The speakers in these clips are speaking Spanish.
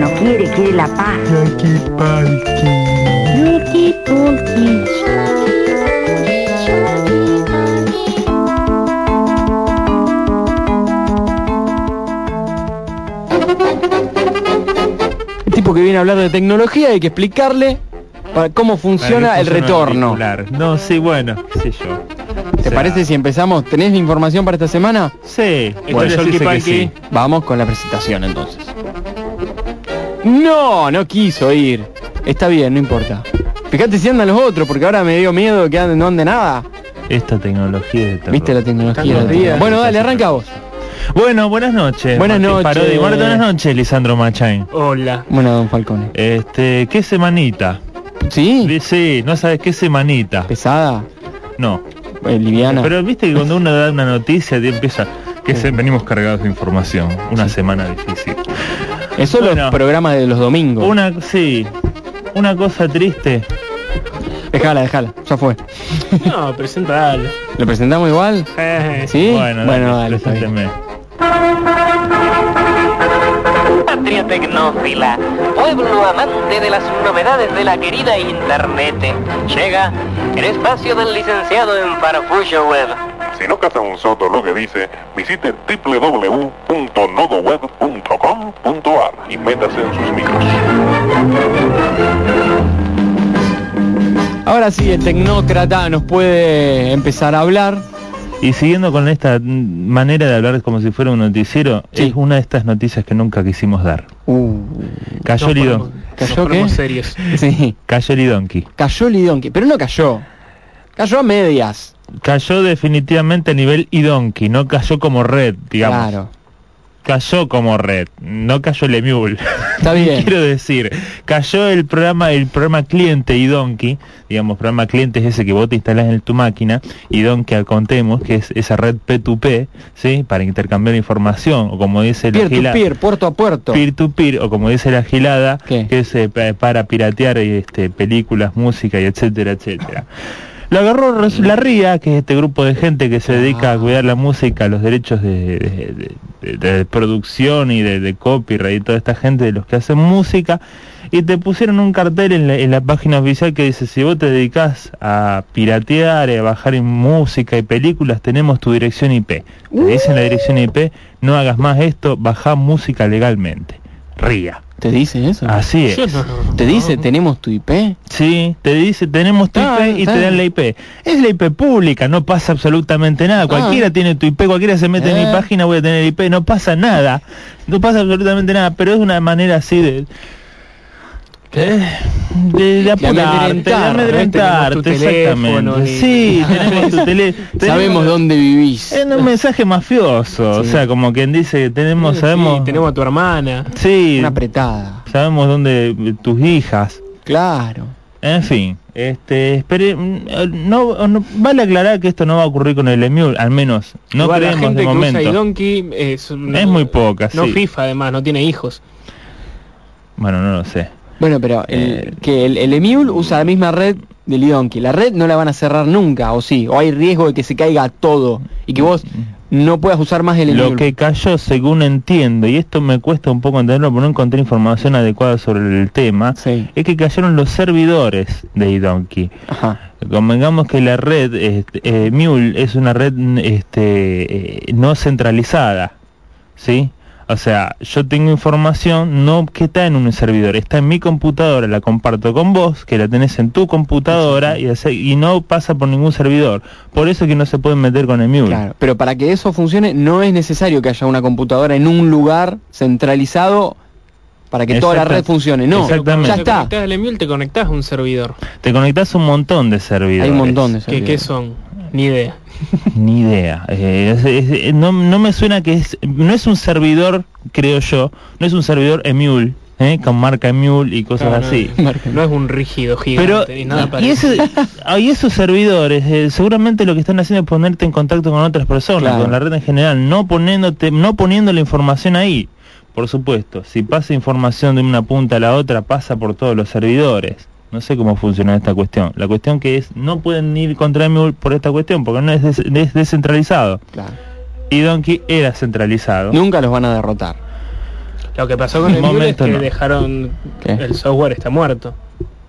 no quiere, quiere la paz. El tipo que viene a hablar de tecnología hay que explicarle para cómo funciona el retorno. No, sí, bueno, qué sé yo. ¿Te parece si empezamos? ¿Tenés información para esta semana? Sí, Bueno, Yolki Palki. Vamos con la presentación entonces. No, no quiso ir. Está bien, no importa. Fíjate si andan los otros, porque ahora me dio miedo que anden, no ande nada. Esta tecnología de terror. ¿Viste la tecnología? Del- días. Bueno, dale, arranca vos. Bueno, buenas noches. Buenas noches. Parodi. Buenas noches, Lisandro Machain. Hola. Bueno, don Falcone. Este, ¿qué semanita? ¿Sí? Sí, no sabes qué semanita. ¿Pesada? No. Eh, ¿Liviana? Pero viste que cuando uno da una noticia te empieza que se, venimos cargados de información. Una semana difícil. Eso es bueno. los programas de los domingos. Una, sí, una cosa triste. Dejala, dejala, ya fue. No, presentalo. ¿Lo presentamos igual? Eh, ¿Sí? Bueno, bueno dale, presénteme. Patria tecnófila, pueblo amante de las novedades de la querida Internet, llega el espacio del licenciado en Farfullo Web. Si no caza un soto lo que dice, visite www.nodoweb.com.ar y métase en sus micros. Ahora sí, el tecnócrata nos puede empezar a hablar. Y siguiendo con esta manera de hablar como si fuera un noticiero, Sí. es una de estas noticias que nunca quisimos dar. Uh, Cayó nos Lidon. ponemos- ¿Cayó qué? serios. sí, Cayó Lidonki. cayó Lidonki, pero no cayó. Cayó a medias. Cayó definitivamente a nivel Idonki, no cayó como red, digamos. Claro. Cayó como red, no cayó el Emule. Está bien. Quiero decir, cayó el programa, el programa cliente Idonki, digamos, programa cliente es ese que vos te instalás en tu máquina, Idonki contemos, que es esa red P2P, ¿sí? Para intercambiar información, o como dice la Peer to gila- peer, puerto a puerto. peer to peer o como dice la gilada ¿Qué? que es eh, pa- para piratear este, películas, música y etcétera, etcétera. Lo agarró la RIA, que es este grupo de gente que se dedica a cuidar la música, los derechos de, de- producción y de, copyright y toda esta gente de los que hacen música, y te pusieron un cartel en la, página oficial que dice, si vos te dedicas a piratear y a bajar en música y películas, tenemos tu dirección IP. Te dicen la dirección IP, no hagas más esto, baja música legalmente. RIA. ¿Te dice eso? Así es. ¿Te dice tenemos tu IP? Sí, te dice tenemos tu IP y te dan la. IP. Es la IP pública, no pasa absolutamente nada. Cualquiera tiene tu IP, cualquiera se mete en Eh. mi página, voy a tener IP, no pasa nada. No pasa absolutamente nada, pero es una manera así de... eh, De, de apurarte, de amedrentarte, exactamente. Sí, tenemos tu teléfono. Sabemos dónde vivís. Es un mensaje mafioso, o Sí. sea, como quien dice, tenemos, Sí, sabemos... tenemos a tu hermana. Sí, Una apretada. sabemos dónde tus hijas... Claro. En fin, este, espere, mm, no, no- vale aclarar que esto no va a ocurrir con el Emule, al menos no Igual la creemos gente de que momento. usa Donkey es, Es muy poca, No sí. FIFA además, no tiene hijos. Bueno, no lo sé. Bueno, pero el, Eh. que el, el Emule usa la misma red del Lidonki. La red no la van a cerrar nunca, o sí. O hay riesgo de que se caiga todo y que vos no puedas usar más el. Lo que cayó, según entiendo, y esto me cuesta un poco entenderlo porque no encontré información adecuada sobre el tema, Sí. es que cayeron los servidores de iDonkey. Ajá. Convengamos que la red este, eh, Mule es una red este, eh, no centralizada, ¿sí? O sea, yo tengo información no que está en un servidor, está en mi computadora, la comparto con vos, que la tenés en tu computadora y, hace- y no pasa por ningún servidor. Por eso es que no se pueden meter con el Mule. Claro. Pero para que eso funcione no es necesario que haya una computadora en un lugar centralizado para que toda la red funcione. No, Exactamente. ya Te está. conectás al Emule, te conectás a un servidor. Te conectás a un montón de servidores. Hay un montón de ¿Qué, servidores. qué son? Ni idea. Ni idea. Eh, es- es- no, no me suena que es... No es un servidor, creo yo, no es un servidor Emule, ¿eh? con marca Emule y cosas Claro, así. No, no es un rígido Pero gigante ni nada y, ese, y esos servidores eh, seguramente lo que están haciendo es ponerte en contacto con otras personas, Claro. con la red en general, no poniéndote, no poniendo la información ahí. Por supuesto, si pasa información de una punta a la otra, pasa por todos los servidores. No sé cómo funciona esta cuestión. La cuestión que es, no pueden ir contra Emule por esta cuestión, porque no es, des- es descentralizado. Claro. Y Donkey era centralizado. Nunca los van a derrotar. Lo que pasó con Un el Mule es momento que no. dejaron... ¿Qué? El software está muerto.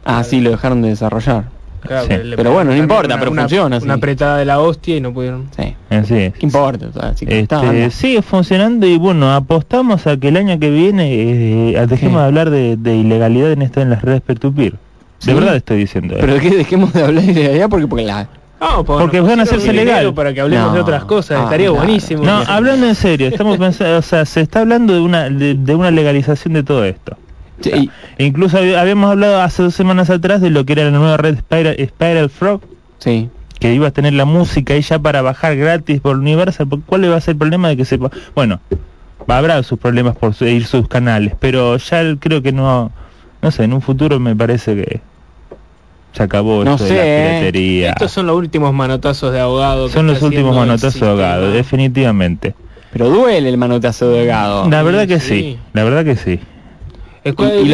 Ah, sí, lo dejaron de desarrollar. Claro, Sí. que le Pero bueno, no importa, una- pero una- funciona, sí. Una apretada de la hostia y no pudieron... Sí. Así es. ¿Qué importa? Si está, Este, sigue funcionando y bueno, apostamos a que el año que viene eh, dejemos ¿Qué? de hablar de, de ilegalidad en esto en las redes peer-to-peer. ¿Sí? De verdad estoy diciendo. Pero que dejemos de hablar de ilegalidad porque, porque la... No, Porque van a hacerse legal. Para que hablemos No. de otras cosas, Ah, estaría claro. buenísimo. no, hablando en serio, estamos pensando, o sea, se está hablando de una de, de una legalización de todo esto. Sí, incluso hab- habíamos hablado hace dos semanas atrás de lo que era la nueva red Spiral, Spiral Frog, sí. que iba a tener la música ahí ya para bajar gratis por Universal. ¿Por ¿Cuál va a ser el problema de que se... Bueno, va- habrá sus problemas por seguir sus canales, pero ya creo que no... No sé, en un futuro me parece que se acabó No esto sé, de la ¿eh? piratería. Estos son los últimos manotazos de ahogado. Son los últimos manotazos sistema. ahogados, definitivamente. Pero duele el manotazo de Gado. La verdad que sí. sí, la verdad que sí.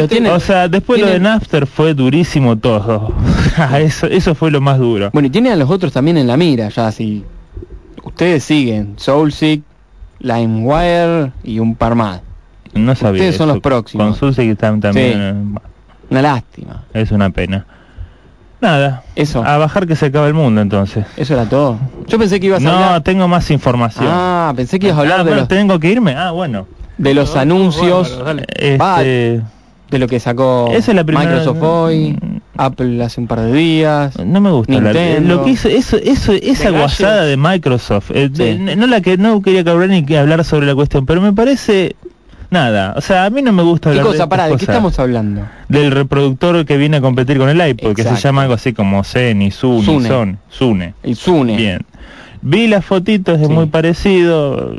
Tiene- O sea, después lo de tiene- Napster fue durísimo todo. eso, eso fue lo más duro. Bueno, y tienen a los otros también en la mira, ya si ustedes siguen Soulseek, LimeWire y un par más. No sabía. ustedes son los próximos. Con que están también. Una lástima. Es una pena. Nada. Eso. A bajar que se acaba el mundo entonces. Eso era todo. Yo pensé que ibas a No, hablar... tengo más información. Ah, pensé que ibas a Ah, hablar de bueno, los, tengo que irme. Ah, bueno. de los No, anuncios. Este, de lo que sacó Esa es la primera- Microsoft hoy, Mm. Apple hace un par de días. no me gusta. Lo que hizo, eso, eso, esa guasada de Microsoft. eh, Sí. de- no la que no quería que hablar ni que hablar sobre la cuestión, pero me parece nada. O sea, a mí no me gusta ¿Qué hablar cosa? de Pará, ¿de qué estamos hablando? del reproductor que viene a competir con el iPod, que se llama algo así como Zen, Suni, Zune. Son, Sune. El Zune. Bien. Vi las fotitos, es Sí. muy parecido,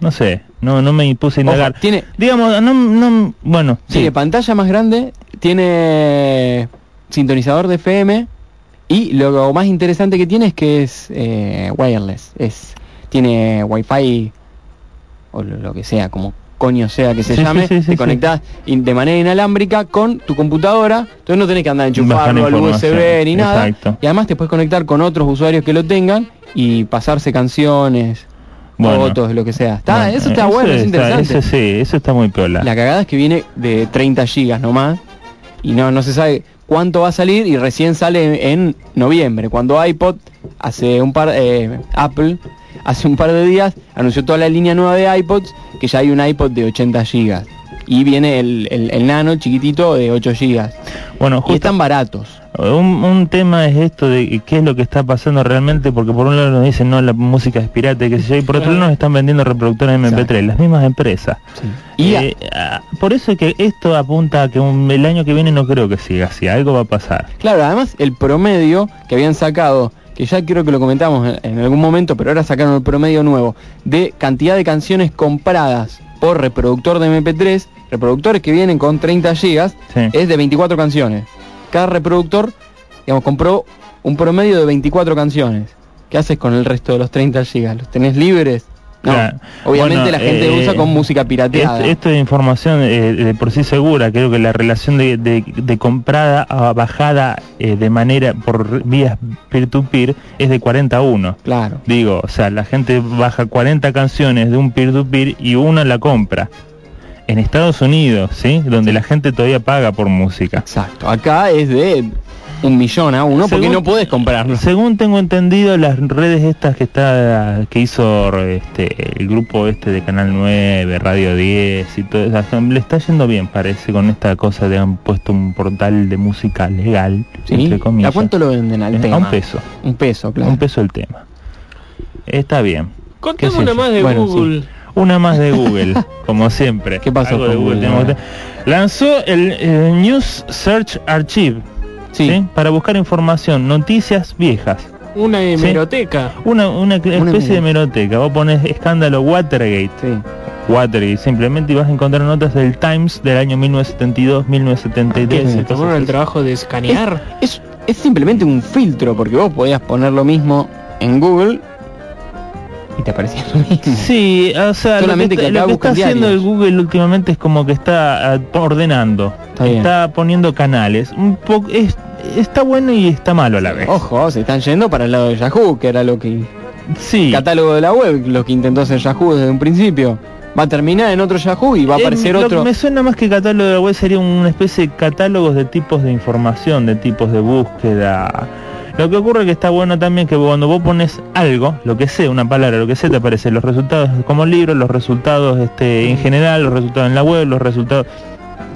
no sé, no no me puse a Ojo, indagar. tiene, Digamos, no, no, bueno, sí. tiene pantalla más grande, tiene sintonizador de FM y lo más interesante que tiene es que es eh, wireless. Es, tiene wifi o lo, lo que sea, como coño sea que se Sí, llame, sí, sí, te conectás de manera inalámbrica con tu computadora, entonces no tenés que andar enchufarlo al USB ni nada. exacto. Y además te puedes conectar con otros usuarios que lo tengan y pasarse canciones, Bueno. fotos, lo que sea. Está, Bueno, eso está bueno, es está- interesante. ese sí, eso está muy piola. La cagada es que viene de 30 gigas nomás y no, no se sabe cuánto va a salir y recién sale en noviembre, cuando iPod hace un par, eh, Apple hace un par de días anunció toda la línea nueva de iPods que ya hay un iPod de 80 gigas y viene el, el- el nano chiquitito de 8 gigas Bueno, y están baratos. un, un tema es esto de qué es lo que está pasando realmente, porque por un lado nos dicen no, la música es pirata sé yo, y por otro lado nos están vendiendo reproductores MP3, Exacto. las mismas empresas. Y Eh, por eso es que esto apunta a que un- el año que viene no creo que siga así, algo va a pasar. Claro, además el promedio que habían sacado, que ya creo que lo comentamos en, algún momento, pero ahora sacaron el promedio nuevo, de cantidad de canciones compradas por reproductor de MP3, reproductores que vienen con 30 gigas, Sí. es de 24 canciones. Cada reproductor, digamos, compró un promedio de 24 canciones. ¿Qué haces con el resto de los 30 gigas? ¿Los tenés libres? No. Claro. Obviamente Bueno, la gente eh, usa con música pirateada. Esto, esto es información eh, de por sí segura, creo que la relación de, de- de comprada a bajada eh, de manera por vías peer-to-peer es de 40 a 1. Claro. Digo, o sea, la gente baja 40 canciones de un peer-to-peer y una la compra. En Estados Unidos, ¿sí? Donde la gente todavía paga por música. Exacto. Acá es de un millón a uno porque no podés comprarlo. Según tengo entendido, las redes estas que está que hizo este el grupo este de Canal 9, Radio 10 y todo eso, le está yendo bien, parece, con esta cosa de han puesto un portal de música legal, ¿Sí? ¿A cuánto lo venden al Eh, tema? A un peso, Un peso, claro. un peso el tema. Está bien. Contame ¿Qué sé una más de Bueno, Google. Una más de Google, como siempre. ¿Qué pasó con de Google Lanzó el News Search Archive, Sí. ¿sí? Para buscar información, noticias viejas. Una Sí. hemeroteca. Una, una cl- Una especie de mero- meroteca. Vos pones escándalo Watergate, Sí. Watergate simplemente y vas a encontrar notas del Times del año 1972, ¿Qué? 1973. ¿Se tomaron el trabajo de escanear? Es, es simplemente un filtro, porque vos podías poner lo mismo en Google y te aparecía lo mismo. Sí, o sea, Solamente lo que que, lo que está haciendo el. Google últimamente es como que está ah, ordenando, Está poniendo canales. Un poco es, está bueno y está malo a la vez. Ojo, se están yendo para el lado de Yahoo, que era lo que... Sí, Catálogo de la web, lo que intentó hacer Yahoo desde un principio. Va a terminar en otro Yahoo y va a Eh, aparecer que otro. me suena más que catálogo de la web sería una especie de catálogos de tipos de información, de tipos de búsqueda. Lo que ocurre que está bueno también que cuando vos pones algo, lo que sea, una palabra, lo que sea, te aparecen los resultados como libro, los resultados este, en general, los resultados en la web, los resultados...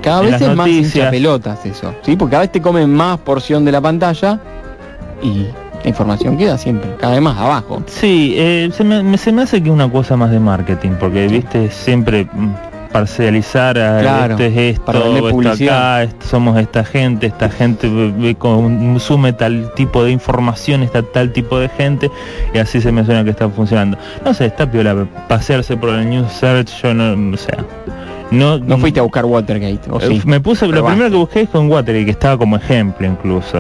Cada vez es más hincha pelotas eso. ¿sí? Porque cada vez te comen más porción de la pantalla y la información queda siempre cada vez más abajo. Sí, eh, se, me, me- se me hace que es una cosa más de marketing, porque viste siempre mm, parcializar a Claro, este es esto, para esto publicidad. acá, esto- somos esta gente, esta gente consume tal tipo de información, está tal tipo de gente, y así se me suena que está funcionando. No sé, está piola pasearse por el News Search, yo no, sea, no, No fuiste a buscar Watergate, ¿o eh, sí? Me puse, lo primero que busqué es con Watergate, que estaba como ejemplo incluso.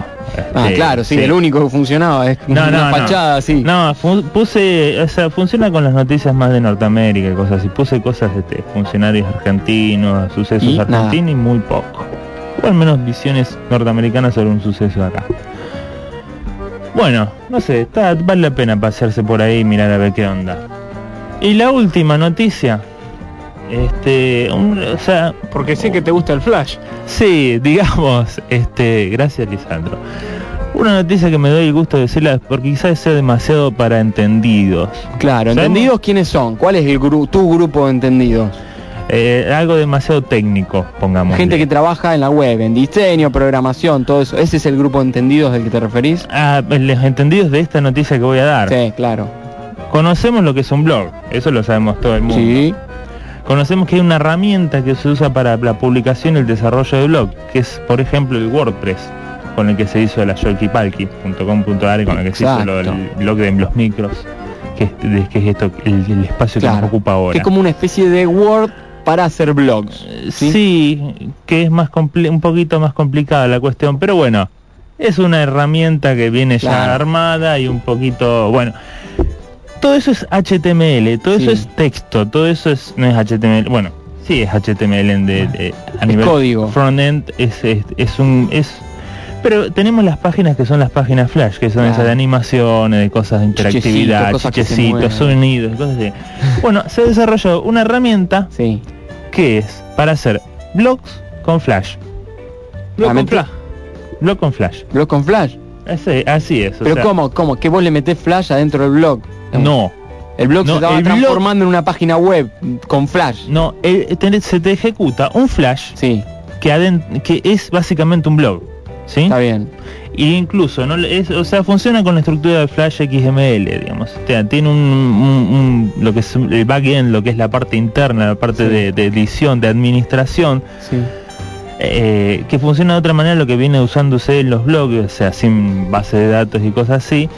Ah, Este, claro, sí, el único que funcionaba es No, una no, fachada así. No, puse, o sea, funciona con las noticias más de Norteamérica y cosas así. Puse cosas de este, funcionarios argentinos, sucesos Y nada. argentinos y muy poco. O al menos visiones norteamericanas sobre un suceso acá. Bueno, no sé, está, vale la pena pasearse por ahí y mirar a ver qué onda. Y la última noticia, este, un- o sea, Porque sé que te gusta el Flash. Sí, digamos, este, gracias Lisandro. Una noticia que me doy el gusto de decirla porque quizás sea demasiado para entendidos. Claro, ¿Sabemos? ¿entendidos quiénes son? ¿Cuál es el gru- tu grupo de entendidos? Eh, algo demasiado técnico, pongamos. Gente que trabaja en la web, en diseño, programación, todo eso. ¿Ese es el grupo de entendidos del que te referís? Ah, los entendidos de esta noticia que voy a dar. Sí, claro. Conocemos lo que es un blog, eso lo sabemos todo el mundo. Sí, Conocemos que hay una herramienta que se usa para la publicación y el desarrollo de blog, que es por ejemplo el WordPress, con el que se hizo la yolkipalki.com.ar y con el que se hizo lo- el blog de los micros, que es, de- que es esto, el, el espacio que nos ocupa ahora. Que es como una especie de Word para hacer blogs. sí. ¿sí? que es más un poquito más complicada la cuestión, pero bueno, es una herramienta que viene ya armada y un poquito, bueno, todo eso es HTML, todo eso es texto, todo eso es no es HTML, bueno, sí es HTML en de, de- a Es nivel código. frontend es, es es un es pero tenemos las páginas que son las páginas flash, que son esas de animaciones, de cosas de interactividad, cosas chichecitos, sonidos, cosas así. Bueno, se desarrolló una herramienta Sí. que es para hacer blogs con flash. No Ah, con Flash. Blog con flash. ¿Blog con Flash? Así, así es. o Pero sea, ¿cómo? ¿Cómo? ¿Que vos le metés Flash adentro del blog? No, El blog No, se estaba blog- transformando en una página web con Flash. no, se te ejecuta un flash Sí, que, aden- que es básicamente un blog. ¿Sí? está bien. Y incluso, ¿no? Es, o sea, funciona con la estructura de Flash XML, digamos. O sea, tiene un, un- un- lo que es el backend, lo que es la parte interna, la parte Sí. de, de edición, de administración, Sí. Eh, que funciona de otra manera lo que viene usándose en los blogs, o sea, sin base de datos y cosas así,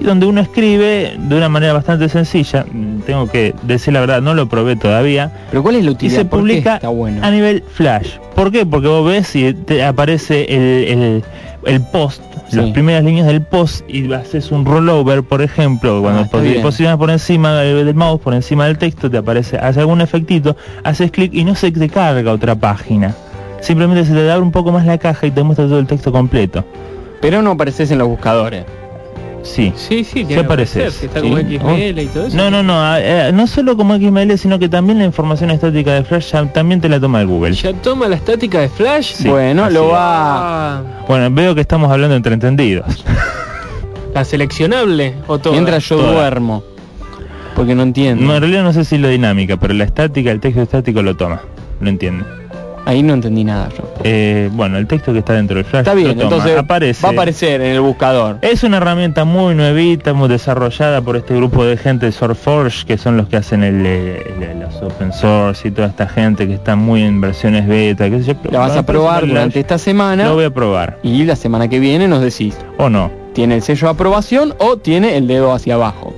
y donde uno escribe de una manera bastante sencilla, mm, tengo que decir la verdad, no lo probé todavía, Pero ¿cuál es la y utilidad? se ¿Por qué publica está bueno? a nivel flash. ¿Por qué? Porque vos ves y te aparece el, el- el post, Sí. las primeras líneas del post y haces un rollover, por ejemplo, cuando Ah, posicionas por encima del, del mouse, por encima del texto, te aparece, hace algún efectito, haces clic y no se te carga otra página. Simplemente se te abre un poco más la caja y te muestra todo el texto completo. Pero no apareces en los buscadores. Sí. Sí, sí, tiene ¿Qué que aparece? aparecer, si está como Sí. XML y todo eso. No, no, no, eh, no solo como XML, sino que también la información estática de Flash ya también te la toma el Google. Ya toma la estática de Flash. Sí, bueno, así lo va... Ah, Bueno, veo que estamos hablando entre entendidos. la seleccionable o todo. Mientras yo Toda. duermo. Porque no entiendo. No, en realidad no sé si lo dinámica, pero la estática, el texto estático lo toma, lo entiende. Ahí no entendí nada yo. Eh, bueno, el texto que está dentro del flash Está bien, entonces aparece. va a aparecer en el buscador. Es una herramienta muy nuevita, muy desarrollada por este grupo de gente de SourceForge, que son los que hacen el, eh, el- los open source y toda esta gente que está muy en versiones beta, sé yo. La vas a probar que durante esta semana Lo voy a probar, y la semana que viene nos decís, o no. ¿tiene el sello de aprobación o tiene el dedo hacia abajo?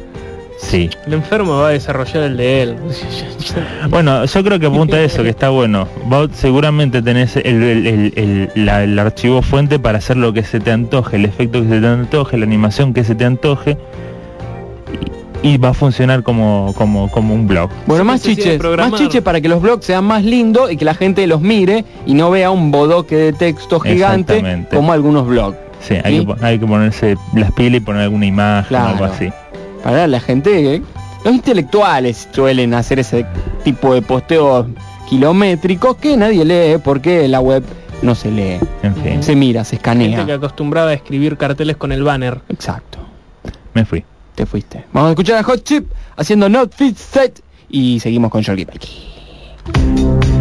Sí. El enfermo va a desarrollar el de él. Bueno, yo creo que apunta a eso, que está bueno. Vos seguramente tenés el, el- el- el- la- el archivo fuente para hacer lo que se te antoje, el efecto que se te antoje, la animación que se te antoje. Y, y va a funcionar como, como, como un blog. Bueno, más chiches, más chiches para que los blogs sean más lindos y que la gente los mire y no vea un bodoque de texto gigante como algunos blogs. Sí, hay. Que, pon- hay que ponerse las pilas y poner alguna imagen o algo así. Para la gente que Los intelectuales suelen hacer ese tipo de posteos kilométricos que nadie lee porque la web no se lee. En fin, Se mira, se Gente que escanea. acostumbraba a escribir carteles con el banner. Exacto. me fui. Te fuiste. Vamos a escuchar a Hot Chip haciendo Not Fit Set y seguimos con Jordi Belki.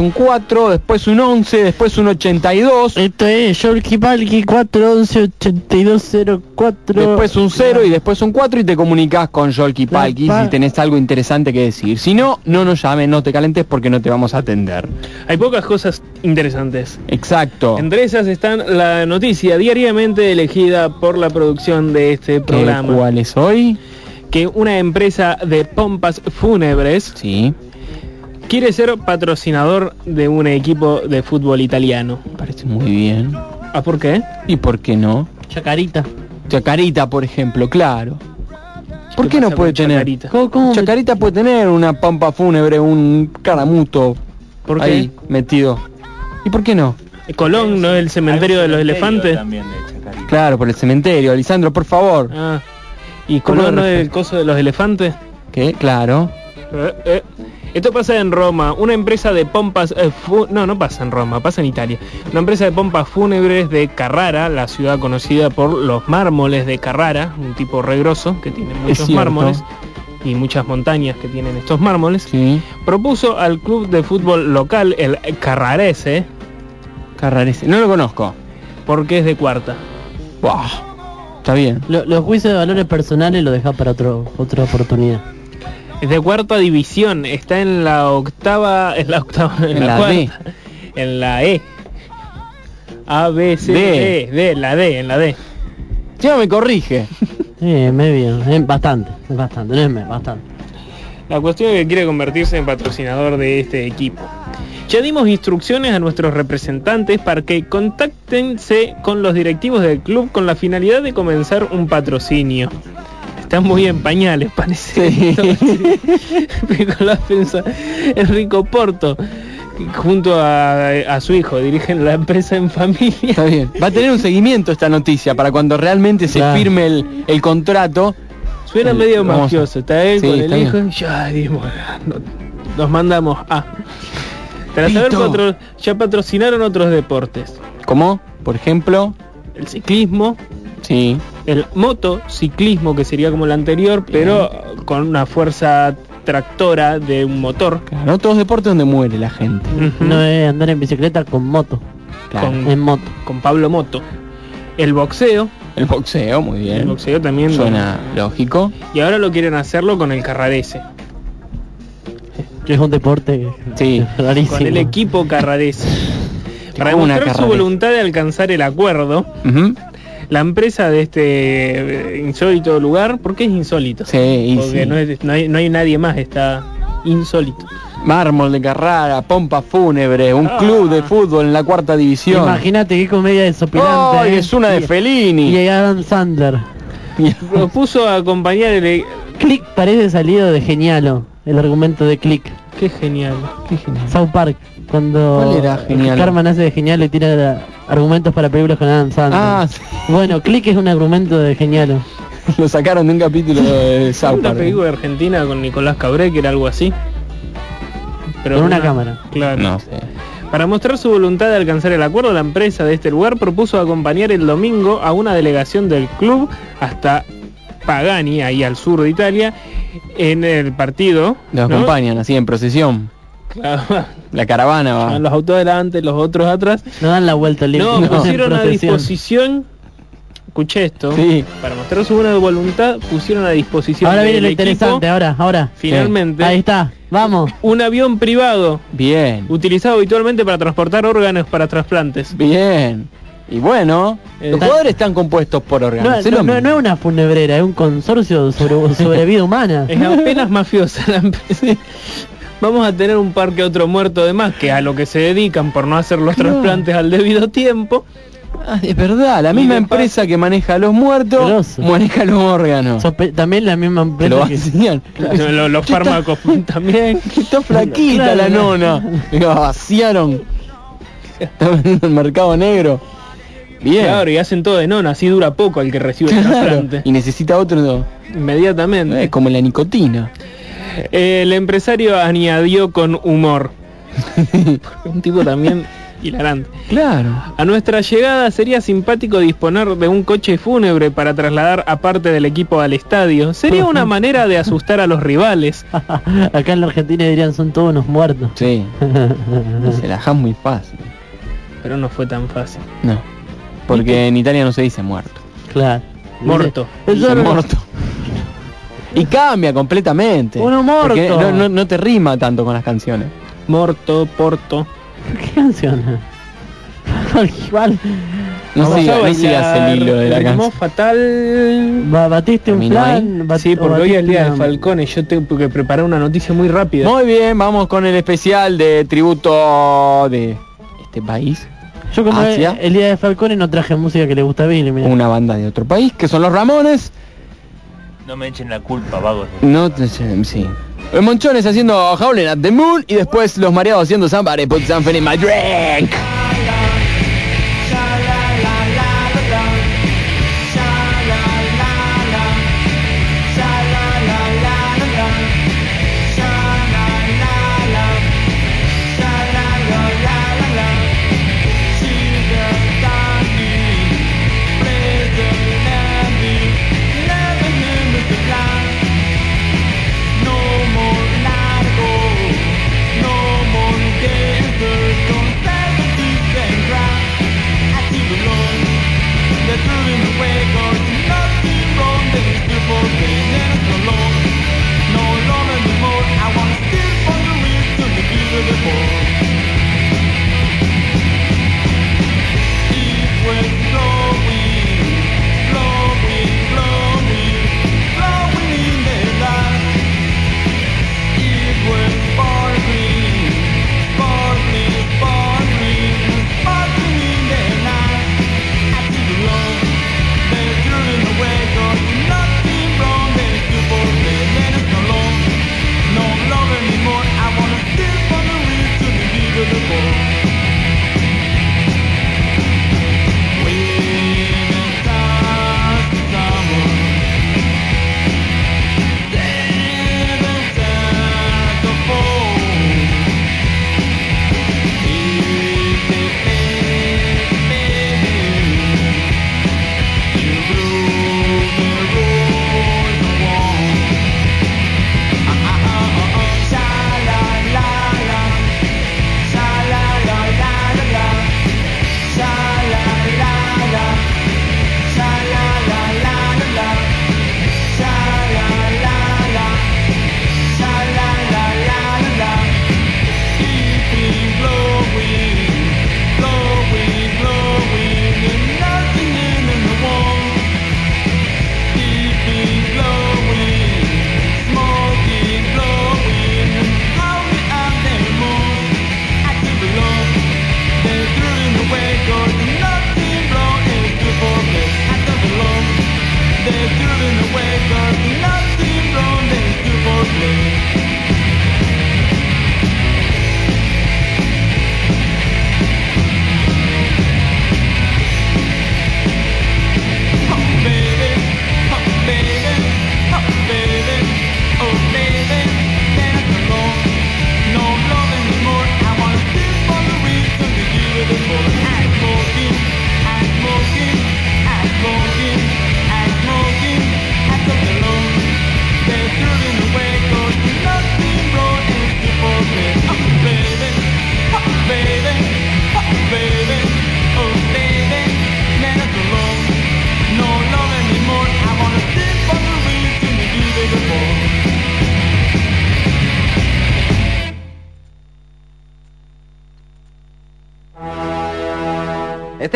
Un 4, después un 11, después un 82, Esto es Yorkie Palki 411-8204. después un 0 y después un 4 y te comunicas con Yolki La Palki pa- si tenés algo interesante que decir. Si no, no nos llames, no te calentes porque no te vamos a atender. Hay pocas cosas interesantes. Exacto. Entre esas están la noticia diariamente elegida por la producción de este ¿Qué- programa. ¿Cuál es hoy? Que una empresa de pompas fúnebres Sí, quiere ser patrocinador de un equipo de fútbol italiano. me parece muy bien. ¿Ah, por qué? ¿Y por qué no? Chacarita. Chacarita, por ejemplo, claro. ¿Por ¿Qué qué no puede tener? Chacarita? ¿Cómo, cómo me- Chacarita puede tener una pampa fúnebre, un caramuto ¿Por qué? ahí metido. ¿Y por qué no? Colón, ¿no es el cementerio de los elefantes? También de Chacarita. Claro, por el cementerio. Lisandro, por favor. Ah. ¿Y ¿Cómo Colón no es el coso de los elefantes? ¿Qué? Claro. Eh, eh. Esto pasa en Roma, una empresa de pompas, eh, no, no pasa en Roma, pasa en Italia. Una empresa de pompas fúnebres de Carrara, la ciudad conocida por los mármoles de Carrara, un tipo regroso que tiene muchos mármoles y muchas montañas que tienen estos mármoles, Sí. propuso al club de fútbol local, el Carrarese, Carrarese. No lo conozco. porque es de cuarta. Buah. Está bien. Lo- los juicios de valores personales lo deja para otro, otra oportunidad. Es de cuarta división, está en la octava, en la octava, en, En la, la D. cuarta, en la E. A, B, C, D. D, D, la D, en la D. Ya me corrige. Eh, medio, eh, bastante, es bastante, no es me- bastante. La cuestión es que quiere convertirse en patrocinador de este equipo. Ya dimos instrucciones a nuestros representantes para que contáctense con los directivos del club con la finalidad de comenzar un patrocinio. Están muy en pañales, parece. Sí. La defensa Enrico Porto, junto a, a su hijo, dirigen la empresa en familia. Está bien. Va a tener un seguimiento esta noticia para cuando realmente se Claro. firme el, el contrato. Suena El- medio mafioso, está él Sí, con el hijo bien. y ya dimos, no- nos mandamos a. Tras haber patro- ya patrocinaron otros deportes. ¿Cómo? Por ejemplo. El ciclismo, Sí. el motociclismo, que sería como el anterior, pero con una fuerza tractora de un motor. Claro, todos deportes donde muere la gente. No es andar en bicicleta con moto, Claro. Con- en moto. con Pablo Moto. El boxeo, El boxeo, muy el bien. boxeo también. Suena lógico. Y ahora lo quieren hacerlo con el Carrarese, Que es un deporte Sí. rarísimo. con el equipo Carrarese. Para demostrar su voluntad de alcanzar el acuerdo. La empresa de este eh, insólito lugar, ¿por qué es insólito? Sí, Porque sí. no, es- no hay, no hay nadie más, está insólito. Mármol de Carrara, pompa fúnebre, un Ah. club de fútbol en la cuarta división. Imagínate qué comedia desopilante. ¡Ay, ¿eh? es una de Y- Fellini! Y Adam Sandler. Propuso acompañar el... Click parece salido de Genialo, el argumento de Click. Qué genial. Qué genial. South Park, cuando ¿Cuál era Genialo? Carmen hace de Genialo y tira la- argumentos para películas con Adam Sandler. Ah, sí. Bueno, Click es un argumento de Genialo. lo sacaron de un capítulo de South Una Park. película de Argentina con Nicolás Cabré, que era algo así. Con una cámara. Claro. No. Para mostrar su voluntad de alcanzar el acuerdo, la empresa de este lugar propuso acompañar el domingo a una delegación del club hasta Pagani, ahí al sur de Italia, en el partido. Lo ¿no? acompañan así en procesión. Claro. La caravana va. Los autos delante, los otros atrás. No dan la vuelta al No, libro. pusieron a disposición. Escuché esto. Sí. Para mostrar su buena voluntad, pusieron a disposición. Ahora viene lo interesante, ahora, ahora. Finalmente, Ahí está, vamos. un avión privado Bien. utilizado habitualmente para transportar órganos para trasplantes. Bien. Y bueno, Eh, los jugadores están compuestos por No, órganos. no, es una funebrera, es un consorcio sobre, sobre vida humana. Es apenas mafiosa la empresa. Vamos a tener un par que otro muerto de más, que a lo que se dedican por no hacer los trasplantes al debido tiempo. Ah, es verdad, la misma empresa que maneja los muertos maneja los órganos. Sospe- también la misma lo empresa que... Lo- Los, ¿Qué fármacos también. Está flaquita Claro, la no. nona. La vaciaron. Está vendiendo el mercado negro. Bien. Claro, y hacen todo de nona, así dura poco el que recibe el trasplante. Y necesita otro. Inmediatamente. Es como la nicotina. El empresario añadió con humor. un tipo también hilarante. Claro. A nuestra llegada sería simpático disponer de un coche fúnebre para trasladar a parte del equipo al estadio. Sería una manera de asustar a los rivales. Acá en la Argentina dirían son todos unos muertos. Sí. Se la muy fácil. Pero no fue tan fácil. No. Porque en Italia no se dice muerto. claro. Morto. Eso Dice muerto. Y cambia completamente. Uno muerto. Porque no, no- no te rima tanto con las canciones. Morto, porto. ¿Qué canción? Igual. No Vamos sigas a no sigas el hilo de la canción. fatal. Ba- batiste un ¿Terminó plan. bat- Sí, porque hoy es el día de batiste una- Falcone. Yo tengo que preparar una noticia muy rápida. Muy bien, vamos con el especial de tributo de este país. Yo como Asia. el, el día de Falcone no traje música que le gusta a Billy, mirá. Una banda de otro país, que son los Ramones. No me echen la culpa, vagos. No, te- sí. Los Monchones haciendo Howling at the Moon y después los mareados haciendo Somebody Put Something in My Drink.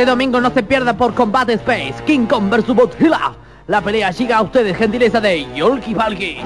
Este domingo no se pierda por Combat Space, King Kong vs Godzilla. La pelea llega a ustedes, gentileza de Yolki Palki.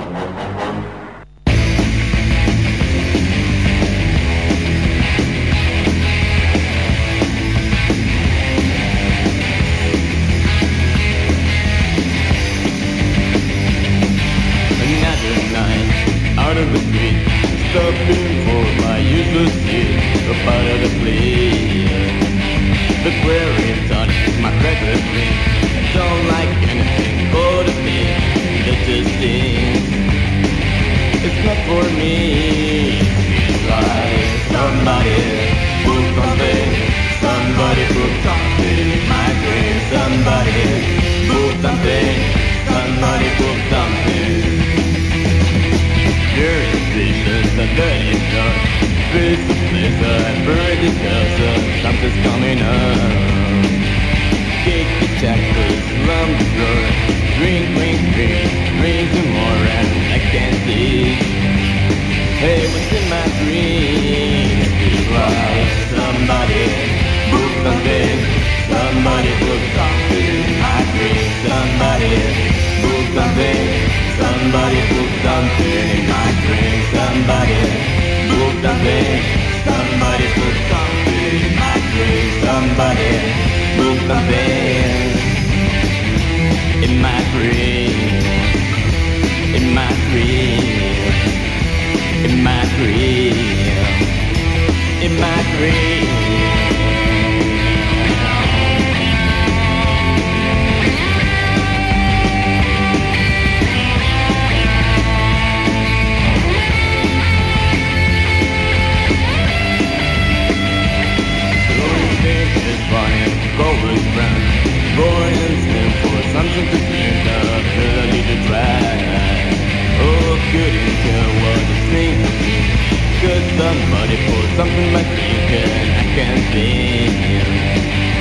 Something like drink and I can't think.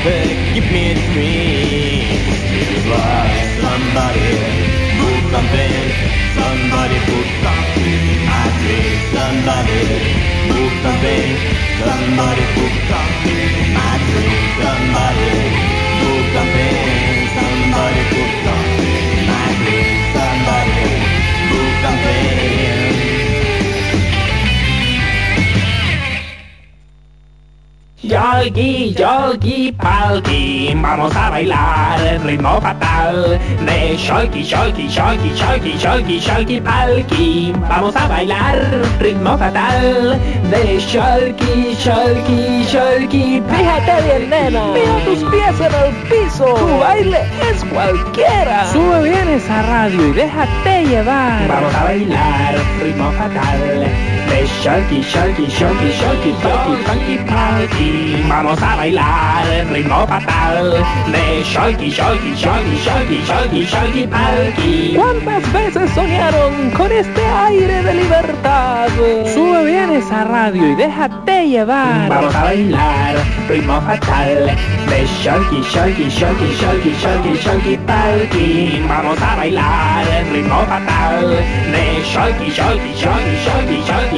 But give me a. Feels like somebody put something, somebody put something in my drink. Somebody put something, somebody put something drink. Somebody put something, Yolki, yolki, palki, vamos a bailar el ritmo fatal de Sholky, Sholky, Sholky, Sholky, Sholky, Sholky, palki. Vamos a bailar ritmo fatal de Sholky, Sholky, Sholky. Fíjate bien, nena. Mira tus pies en el piso. Tu baile es cualquiera. Sube bien esa radio y déjate llevar. Vamos a bailar ritmo fatal de Sholky, Sholky, Sholky, Sholky, Sholky, Sholky, palki. Vamos a bailar el ritmo fatal de Sholky, Sholky, Sholky, Sholky, Sholky, Sholky, palki. ¿Cuántas veces soñaron con este aire de libertad? Sube bien esa radio y déjate llevar. Vamos a bailar ritmo fatal de Sholky, Sholky, Sholky, Sholky, Sholky, Sholky, palki. Vamos a bailar el ritmo fatal de Sholky, Sholky, Sholky, Sholky, Sholky,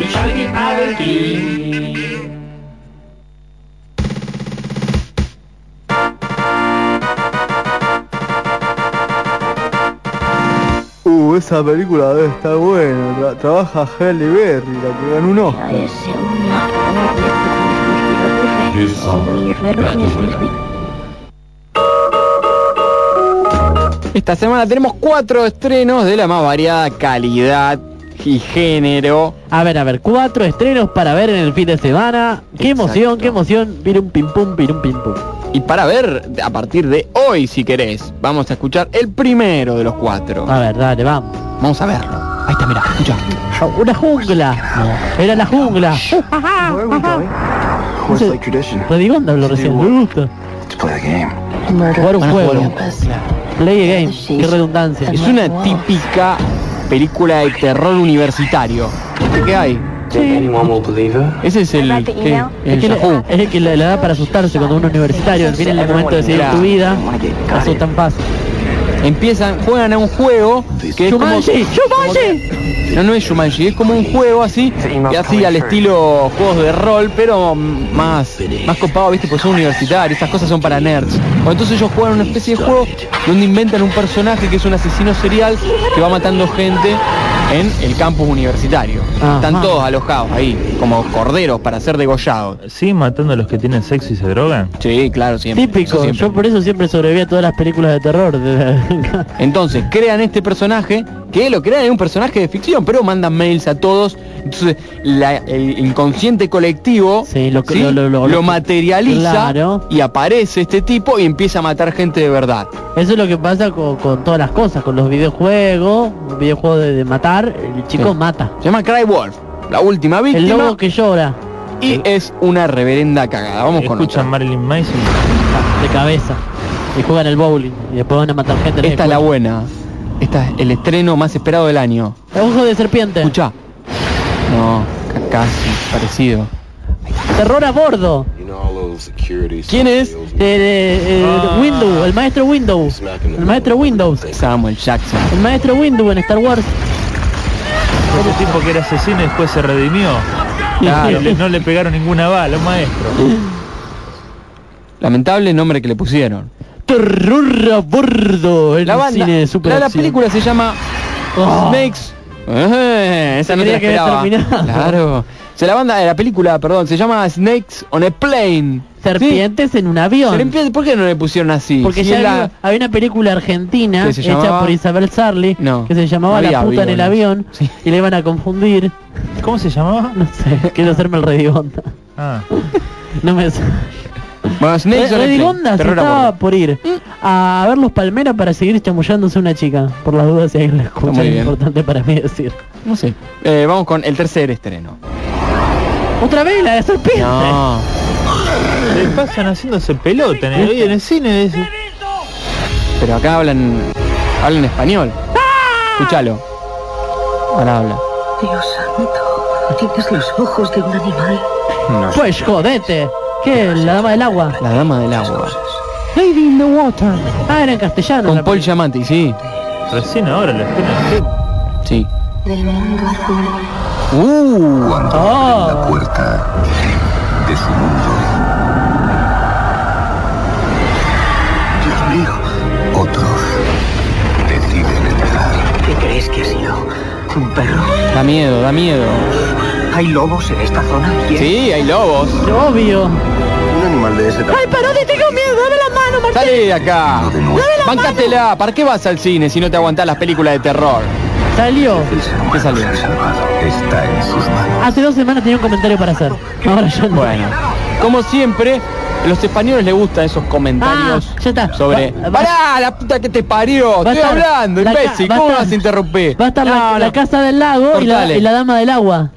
Uh, esa película debe estar buena. Tra- trabaja Halle Berry, la que ganó un Oscar. Esta semana tenemos cuatro estrenos de la más variada calidad y género. A ver, a ver, cuatro estrenos para ver en el fin de semana. Qué Exacto. emoción, qué emoción. Pirum pim pum, pirum pim pum. Y para ver a partir de hoy, si querés, vamos a escuchar el primero de los cuatro. A ver, dale, vamos. Vamos a verlo. Ahí está, mira, escucha. Una jungla. Era la jungla. Redigonda habló recién. Me gusta. Jugar un juego. Play a game. Qué redundancia. Es una típica película de terror universitario. ¿Viste qué hay? Ese es el, ¿qué? Es el que le- es el que le, le da para asustarse cuando uno es universitario. Al fin el momento de decidir tu vida. asustan fácil. Empiezan, juegan a un juego que es como... ¡Shumanji! ¡Shumanji! No, no es Shumanji, es como un juego así, y así al estilo juegos de rol, pero más, más copado, viste, pues son universitarios, esas cosas son para nerds. O entonces ellos juegan una especie de juego donde inventan un personaje que es un asesino serial que va matando gente en el campus universitario. Ajá. Están todos alojados ahí, como corderos para ser degollados. ¿Siguen matando a los que tienen sexo y se drogan? Sí, claro, siempre. Típico. siempre. Yo por eso siempre sobreviví a todas las películas de terror. Entonces crean este personaje, que lo crean en un personaje de ficción, pero mandan mails a todos. Entonces la- el inconsciente colectivo Sí, lo- ¿sí? lo- lo- lo- lo materializa Claro. y aparece este tipo y empieza a matar gente de verdad. Eso es lo que pasa con, con todas las cosas, con los videojuegos, un videojuego de, de matar, el chico Sí. mata. Se llama Cry Wolf, la última El víctima lobo que llora, y es una reverenda cagada. Vamos con Escuchan otra. Marilyn Manson. de cabeza, y juegan el bowling, y después van a matar gente. en el Esta es la buena. Esta es el estreno más esperado del año. Ojo de serpiente, Escucha. No, ca- casi parecido. terror a bordo, ¿Quién es? de, de- eh, Ah. Windows, el maestro Windows, el maestro Windows, Samuel Jackson. el maestro Windows en Star Wars. Ese tipo que era asesino y después se redimió. Claro. No le- no le pegaron ninguna bala, un maestro. Lamentable nombre que le pusieron. Terror a bordo, el La banda, cine de super la, película se llama Oh. Snakes. Eh, esa no te la esperaba. Claro. Se la banda, eh, la película, perdón, se llama Snakes on a Plane. Serpientes en un avión. Serpientes, ¿Por qué no le pusieron así? Porque Si ya la- había, había una película argentina Que se hecha llamaba- por Isabel Sarli No, que se llamaba no La puta en el avión y le iban a confundir. ¿Cómo se llamaba? No sé, quiero hacerme el Redigonda. Ah. No me Bueno, Snakes on a Plane. Redigonda se estaba por ir a ver los Palmeras para seguir chamullándose una chica. Por las dudas si alguien la escucha, Muy es importante para mí decir. No sé. Eh, vamos con el tercer estreno. Otra vez la de serpiente. No. Le pasan haciéndose pelota en el, en el cine. ese. Pero acá hablan hablan español. Escúchalo. Ahora habla. Dios santo, tienes los ojos de un animal. No. Pues jodete. ¿Qué? La dama del agua. La dama del agua. Lady in the water. Ah, era en castellano. Con Paul Giamatti, sí. Recién ahora la estrenan. Sí. Del mundo azul. Uh. Oh. puerta de su mundo. Dios mío, otros deciden entrar. ¿Qué crees que ha sido? ¿Un perro? Da miedo, da miedo. ¿Hay lobos en esta zona? ¿Quién? Sí, hay lobos. Obvio. Un animal de ese tamaño. Ay, parate, tengo miedo. Dame la mano, Martín. Salí de acá. de nuevo. Bancátela. ¿Para qué vas al cine si no te aguantás las películas de terror? Salió. ¿Qué salió? se ha salvado. Está en sus manos. Hace dos semanas tenía un comentario para hacer. Ahora ya no. Bueno, como siempre, a los españoles les gustan esos comentarios Ah, ya está. sobre... Va- va- ¡Pará, la puta que te parió! Estoy estar hablando, la imbécil. ¿Cómo vas a interrumpir? Va a estar la, No, la no. casa del lago la, y la dama del agua.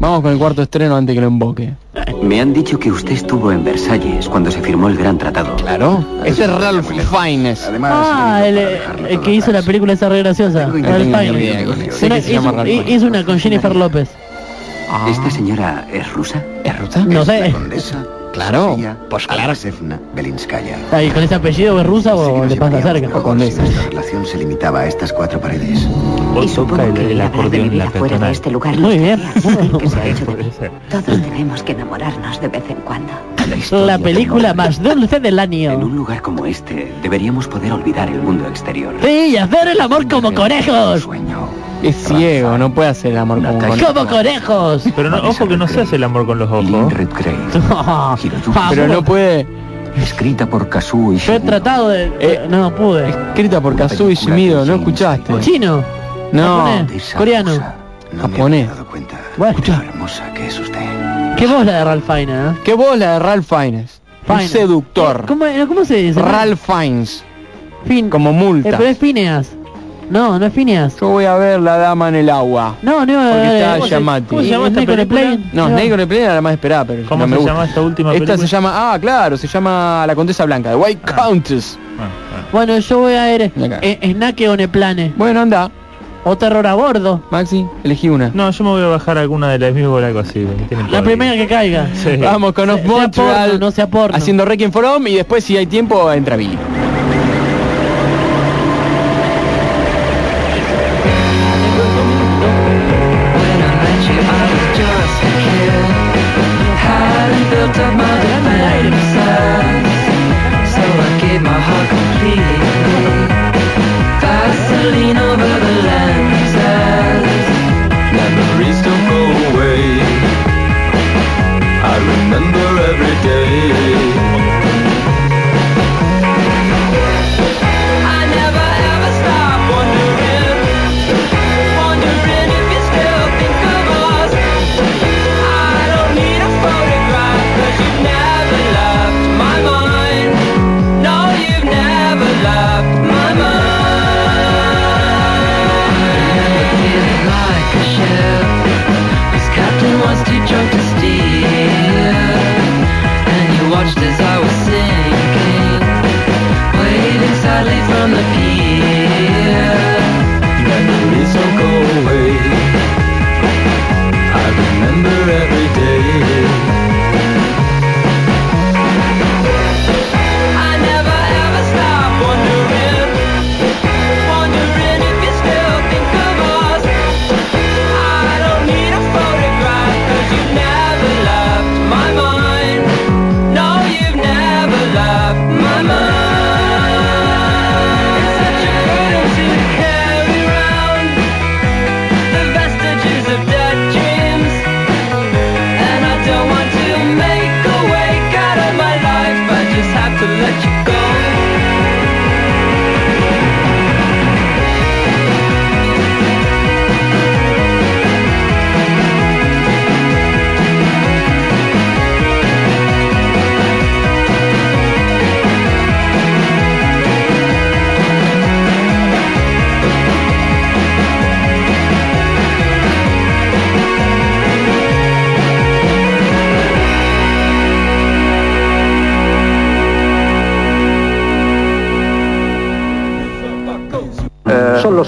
Vamos con el cuarto estreno antes que lo emboque. Me han dicho que usted estuvo en Versalles cuando se firmó el gran tratado. Claro. Ese es Ralph Fiennes. Además, Ah, el, el que hizo la película esa re graciosa. Ralph Fiennes. llama hizo, Ralph hi- Fiennes. hizo una con Jennifer López. Ah, ¿Esta señora es rusa? ¿Es rusa? No la sé. condesa Claro. Pues claro. Belinskaya. Ahí, con ese apellido es rusa o le pasa cerca. mejor condesa. si Nuestra relación se limitaba a estas cuatro paredes. Y toca supongo el, que el acordeón en la afuera de este lugar Muy bien. haría que se ha hecho de Puede mí. ser. Todos tenemos que enamorarnos de vez en cuando. La película más dulce del En año. un lugar como este, deberíamos poder olvidar el mundo exterior. Sí, y hacer el amor como conejos. Sueño. Es ciego, no puede hacer el amor con... Como conejos. Pero no, ojo que no se hace el amor con los ojos. Pero no puede... Escrita por Kazuo Yo he tratado de... Eh, no pude. Escrita por Kazuo Ishimido, ¿no escuchaste? Chino. No. japonés, coreano. No Japonés. Bueno. lo hermosa que es usted. ¿Qué voz la de Ralph Fiennes? ¿eh? ¿Qué voz la de Ralph Fiennes? Un seductor. Eh, ¿Cómo, ¿Cómo se dice? Ralph Fiennes. Fin. Como Eh, multa. pero es Phineas. No, no es Phineas. Yo voy a ver la dama en el agua. No, no, Porque eh, está ¿cómo se- Giamatti. ¿Cómo se ¿Y llama esta esta película? No, Snake on the Plane era la más esperada, pero ¿Cómo no me se gusta. llama esta última Esta película? se llama, ah, claro, se llama La Condesa Blanca, The White Ah. Countess. Ah, ah. Bueno, yo voy a ver Acá. eh, Snake on a Plane. Bueno, anda, O Terror a Bordo. Maxi, elegí una. No, yo me voy a bajar alguna de las mismas o algo así. me tienen La primera que caiga. Sí. Vamos con Off Se- sea Montreal, porno, no sea porno. haciendo Requiem for Home y después si hay tiempo entra Billy.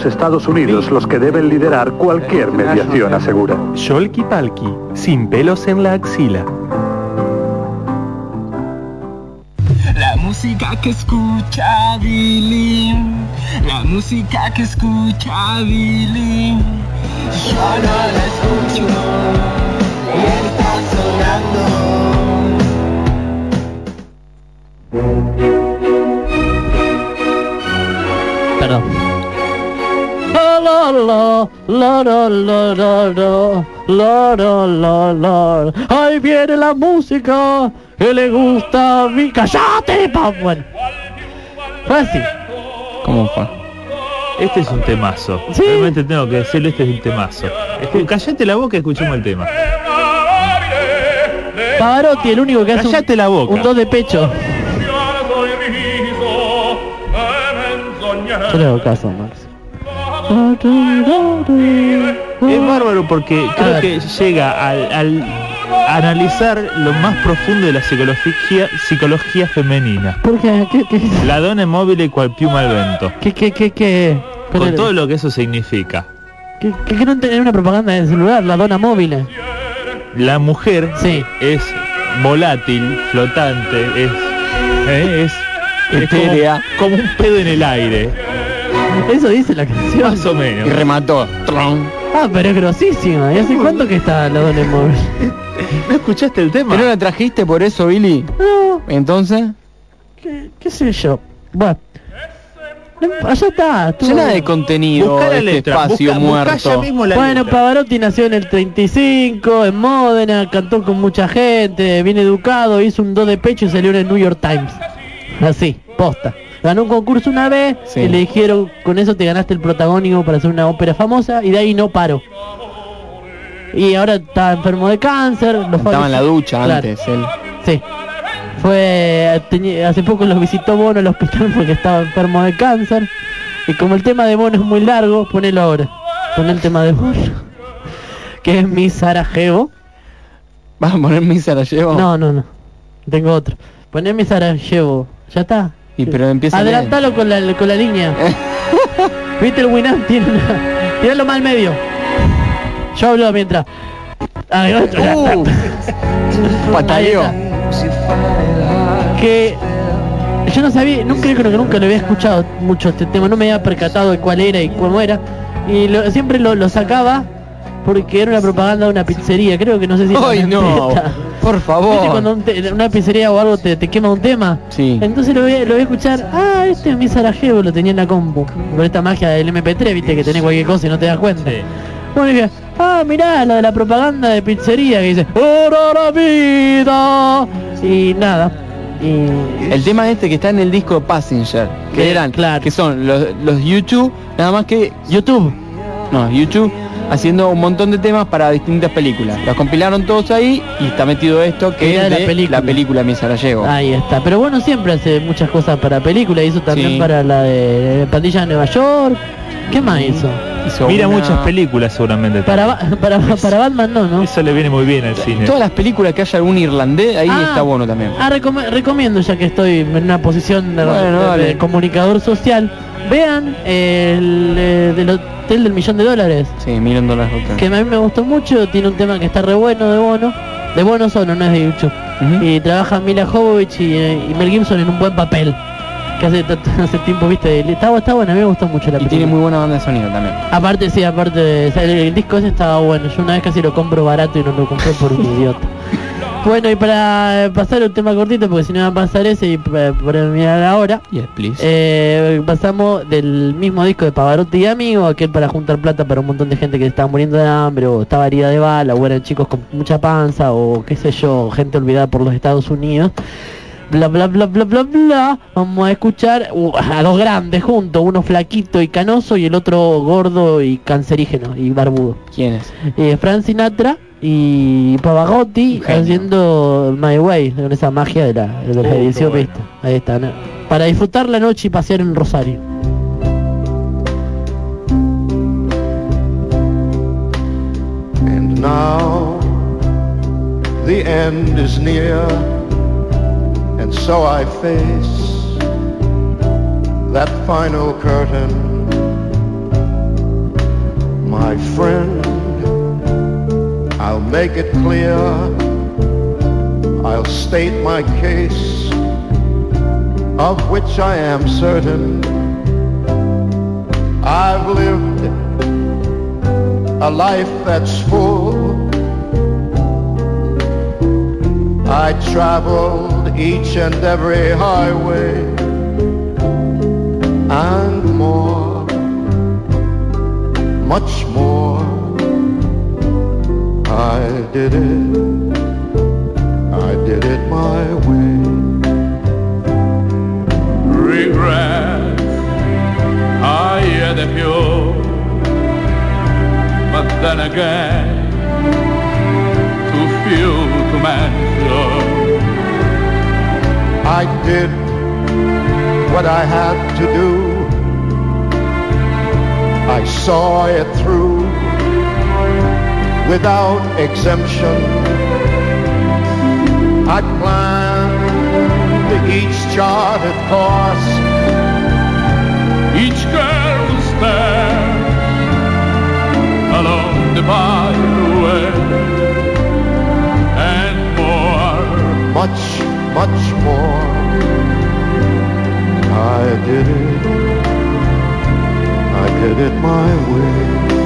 Los Estados Unidos los que deben liderar cualquier mediación asegura. Sholky Palki, sin pelos en la axila. La música que escucha Billy, la música que escucha Billy, yo no la escucho y está Perdón. La la la la la la la la la la la Ahí viene la música que le gusta a mí. ¡Cállate, pa! Bueno. Fue así. ¿Cómo fue? Este es un temazo. Realmente tengo que decirle, este es un temazo. Escu- Callate la boca y escuchemos el tema. Pavarotti, el único que hace un, la boca. un dos de pecho. Yo le hago caso, Max. Es bárbaro porque creo que llega al, al analizar lo más profundo de la psicología, psicología femenina. ¿Por qué? ¿Qué, qué, La donna móvil cual piuma al vento. qué, qué, qué, qué? Con todo lo que eso significa. que, que no tener una propaganda de celular, la dona móvil. La mujer Sí. es volátil, flotante, es... eh, es como- Etérea. como, un pedo en el aire, Eso dice la canción. más o menos. Y remató. Tron. Ah, pero es grosísima. ¿Y hace cuánto que está la dona móvil? ¿No escuchaste el tema? ¿Pero no la trajiste por eso, Billy? No, Entonces, qué, qué sé yo. Bueno. No, allá está. estuvo- llena de contenido Buscá la este letra, espacio busca- muerto. mismo la Bueno, letra. Pavarotti nació en el 35, en Módena, cantó con mucha gente, bien educado, hizo un do de pecho y salió en el New York Times. Así, posta. Ganó un concurso una vez Sí. y le dijeron, con eso te ganaste el protagónico para hacer una ópera famosa y de ahí no paró. Y ahora está enfermo de cáncer. Estaba en la ducha Claro, antes, él. Sí. Fue tenía- hace poco los visitó Bono al hospital porque estaba enfermo de cáncer. Y como el tema de Bono es muy largo, ponelo ahora. Pon el tema de Bono. Que es mi Sarajevo. ¿Vas a poner mi Sarajevo? No, no, no. Tengo otro. Poné mi Sarajevo. Ya está. Y pero empieza. Adelantalo con la, con la línea. ¿Viste el Winamp? Tiene una... Tiralo más al medio. Yo hablo mientras. Va. Uh, pataleó. Que yo no sabía, nunca creo que nunca lo había escuchado mucho este tema, no me había percatado de cuál era y cómo era. Y lo- siempre lo, lo sacaba porque era una propaganda de una pizzería, creo que no sé si ¡Ay, no! Por ¿Viste favor. cuando un te- una pizzería o algo te, te quema un tema? Sí. Entonces lo voy, a, lo voy a escuchar, ah, este es mi Sarajevo, lo tenía en la compu. Con esta magia del MP3, viste, que tenés cualquier cosa y no te das cuenta. Bueno, y dije, ah, mirá, la de la propaganda de pizzería que dice, ¡Ora la vida! Y nada. Y El tema este que está en el disco Passenger, que Que- eran, claro. que son los, los YouTube, nada más que YouTube. no, YouTube haciendo un montón de temas para distintas películas. Los compilaron todos ahí y está metido esto que Era es de la película. la película Mi Sarajevo. Ahí está. Pero bueno, siempre hace muchas cosas para películas. Hizo también Sí. para la de Pandilla de Nueva York. ¿Qué más hizo? Hizo Mira una- muchas películas seguramente. Para, Ba- para, para Batman no, ¿no? Eso le viene muy bien al cine. Todas las películas que haya algún irlandés, ahí Ah. está bueno también. Ah, recome- recomiendo ya que estoy en una posición de, Bueno, de- dale. de comunicador social. Vean el eh, del Hotel del Millón de Dólares. Sí, Million Dollar Hotel. Que a mí me gustó mucho. Tiene un tema que está re bueno de Bono. De Bono solo, no es de YouTube. Y trabaja Mila Jovovich y, eh, y Mel Gibson en un buen papel. Que hace, hace tiempo, viste, está, está buena, a mí me gustó mucho la Y película. tiene muy buena banda de sonido también. Aparte, sí, aparte, de- o sea, el, el disco ese estaba bueno. Yo una vez casi lo compro barato y no lo compré por un idiota. Bueno, y para pasar un tema cortito, porque si no va a pasar ese y para mirar ahora, Yes, please. eh, pasamos del mismo disco de Pavarotti y Amigo, aquel para juntar plata para un montón de gente que estaba muriendo de hambre, o estaba herida de bala, o eran chicos con mucha panza, o qué sé yo, gente olvidada por los Estados Unidos. Bla bla bla bla bla bla. Vamos a escuchar uh, a dos grandes juntos, uno flaquito y canoso y el otro gordo y cancerígeno y barbudo. ¿Quién es? Eh, Frank Sinatra y genio. haciendo My Way, con esa magia de la, de la Oh, edición, bueno. ¿viste? Ahí está, ¿no? Para disfrutar la noche y pasear en Rosario. And now the end is near, and so I face that final curtain my friend. I'll make it clear. I'll state my case, of which I am certain. I've lived a life that's full. I traveled each and every highway and more, much more. I did it, I did it my way. regret I had a few but then again too few to mention I did what I had to do. I saw it through without exemption. I planned each charted course, each girl's stare along the byway and more much, much more. I did it, I did it my way.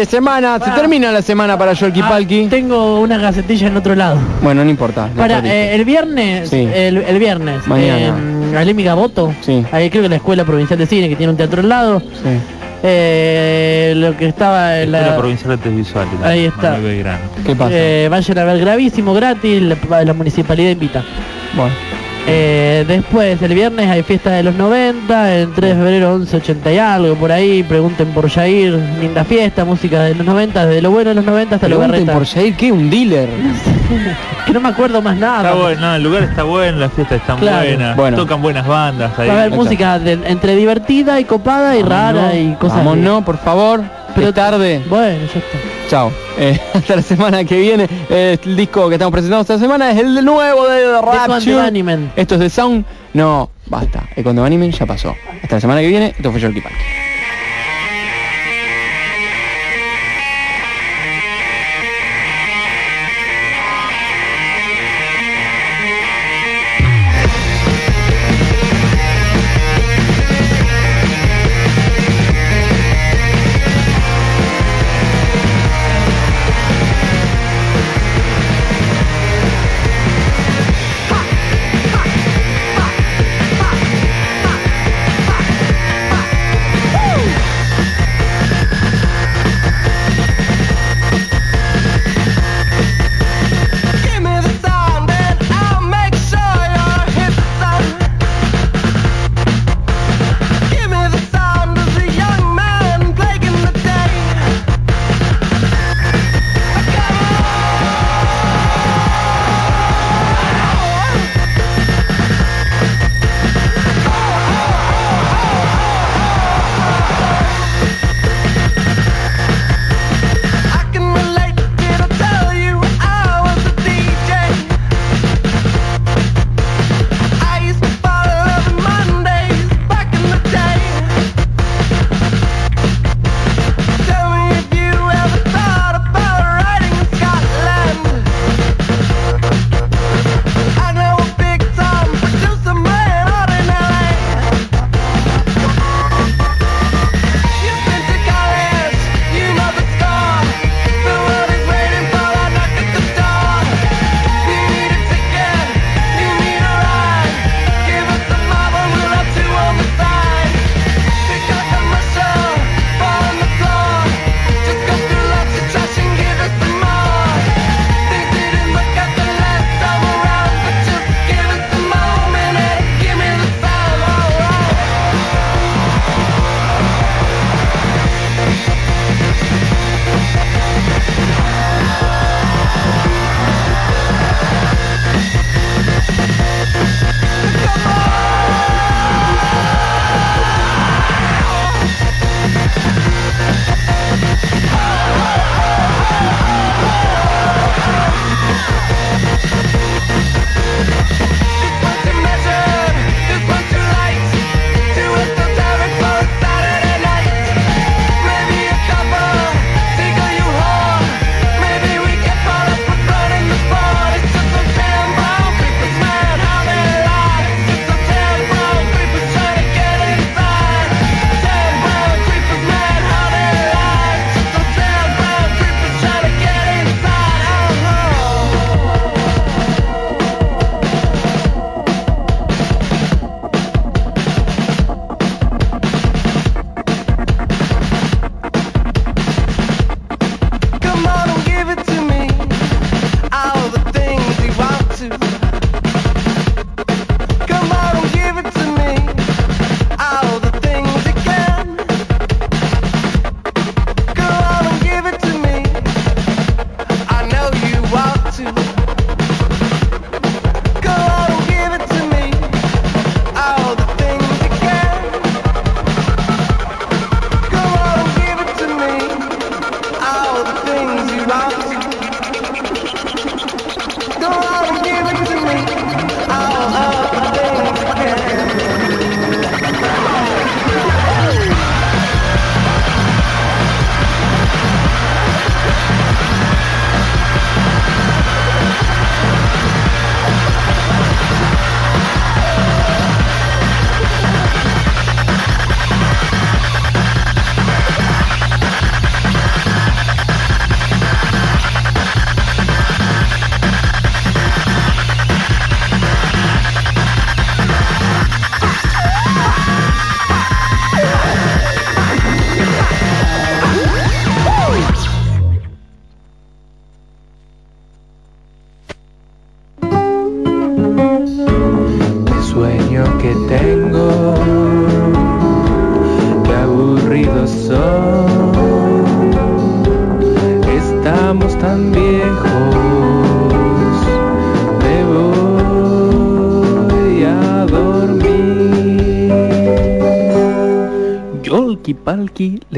De semana, se termina la semana para Yolki Palki. Tengo una gacetilla en otro lado. Bueno, no importa. la Para eh, el viernes, Sí. el, el viernes, Mañana. eh, Alemi Gaboto, ahí creo que la Escuela Provincial de Cine que tiene un teatro al lado, eh, lo que estaba en Escuela la, Provincial de Artes Visuales. la Ahí está. ¿Qué pasa? eh, vayan a ver gravísimo, gratis, la, la municipalidad invita. Bueno. Eh, después, el viernes hay fiesta de los 90, el 3 de febrero 1180 y algo, por ahí, pregunten por Jair, linda fiesta, música de los 90, desde lo bueno de los 90 hasta lo Pregunten por Jair, ¿qué? ¿Un dealer? que no me acuerdo más nada. Está bueno, no, el lugar está bueno, la fiesta está Claro. buena, Bueno. tocan buenas bandas ahí. Va a haber música de- entre divertida y copada y rara y cosas Vamos, así. no, por favor. Pero tarde. Bueno, ya está. Chao. Eh, hasta la semana que viene. Eh, el disco que estamos presentando esta semana es el nuevo de Rapture. Esto es de Sound. No, basta. El Conde Bunnymen ya pasó. Hasta la semana que viene. Esto fue Jorky Park.